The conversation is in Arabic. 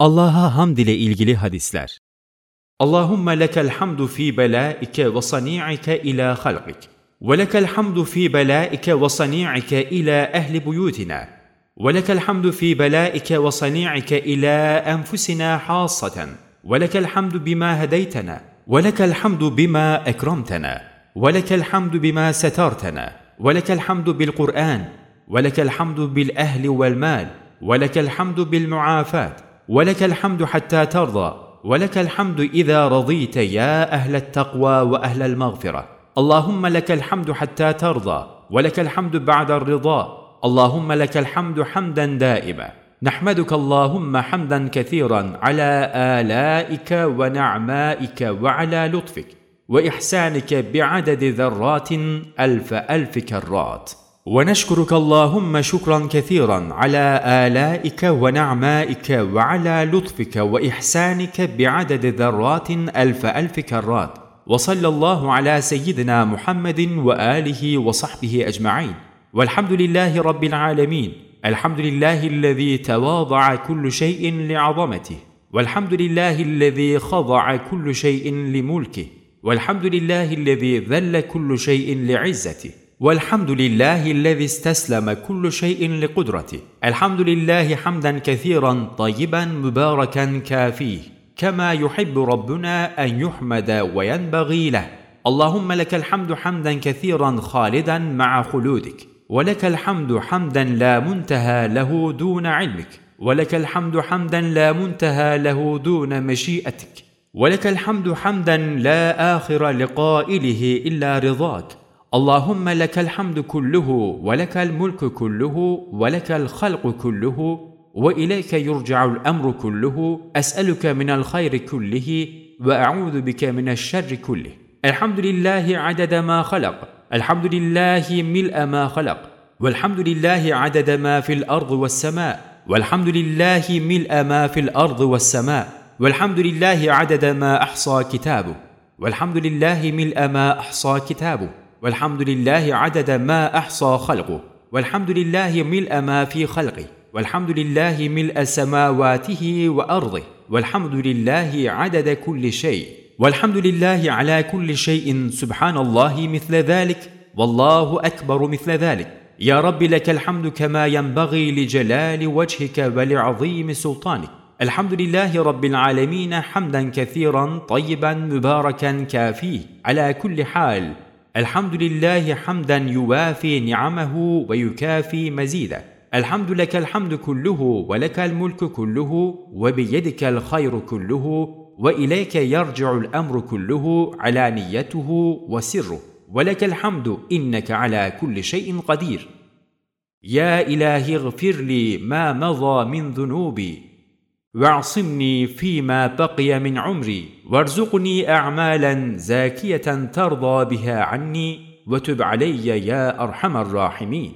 Allah'a hamd ile ilgili hadisler. Allahümme lekel hamdu fi belaike ve sani'ike ila halqik. Ve lekel hamdu fi belaike ve sani'ike ila ehli buyutina. Ve lekel hamdu fi belaike ve sani'ike ila enfusina hasaten. Ve lekel hamdu bima hedeytena. Ve lekel hamdu bima ekramtena. Ve lekel hamdu bima setartena. Ve lekel hamdu bil Kur'an. Ve lekel hamdu bil ehli vel mal. Ve lekel hamdu bil muafat. ولك الحمد حتى ترضى ولك الحمد إذا رضيت يا أهل التقوى وأهل المغفرة. اللهم لك الحمد حتى ترضى ولك الحمد بعد الرضا. اللهم لك الحمد حمدا دائما. نحمدك اللهم حمدا كثيرا على آلائك ونعمائك وعلى لطفك. وإحسانك بعدد ذرات ألف ألف كرات. ونشكرك اللهم شكرا كثيرا على آلائك ونعمائك وعلى لطفك وإحسانك بعدد ذرات ألف ألف كرات. وصلى الله على سيدنا محمد وآله وصحبه أجمعين. والحمد لله رب العالمين. الحمد لله الذي تواضع كل شيء لعظمته. والحمد لله الذي خضع كل شيء لملكه. والحمد لله الذي ذل كل شيء لعزته. والحمد لله الذي استسلم كل شيء لقدرته. الحمد لله حمدا كثيرا طيبا مباركا كافيه. كما يحب ربنا أن يحمد وينبغي له. اللهم لك الحمد حمدا كثيرا خالدا مع خلودك. ولك الحمد حمدا لا منتهى له دون علمك. ولك الحمد حمدا لا منتهى له دون مشيئتك. ولك الحمد حمدا لا آخر لقائله إلا رضاك. اللهم لك الحمد كله ولك الملك كله ولك الخلق كله وإليك يرجع الأمر كله. أسألك من الخير كله وأعوذ بك من الشر كله. الحمد لله عدد ما خلق الحمد لله ملء ما خلق والحمد لله عدد ما في الأرض والسماء والحمد لله ملء ما في الأرض والسماء والحمد لله عدد ما أحصى كتابه والحمد لله ملء ما أحصى كتابه. والحمد لله عدد ما أحصى خلقه. والحمد لله ملء ما في خلقه. والحمد لله ملء سماواته وأرضه. والحمد لله عدد كل شيء. والحمد لله على كل شيء سبحان الله مثل ذلك. والله أكبر مثل ذلك. يا رب لك الحمد كما ينبغي لجلال وجهك ولعظيم سلطانك. الحمد لله رب العالمين حمدا كثيرا طيبا مباركا كافيه. على كل حال الحمد لله حمدا يوافي نعمه ويكافي مزيده الحمد لك الحمد كله ولك الملك كله وبيدك الخير كله واليك يرجع الامر كله علانيته وسره ولك الحمد انك على كل شيء قدير يا الهي اغفر لي ما مضى من ذنوبي واعصمني فيما بقي من عمري وارزقني اعمالا زاكية ترضى بها عني وتب علي يا أرحم الراحمين.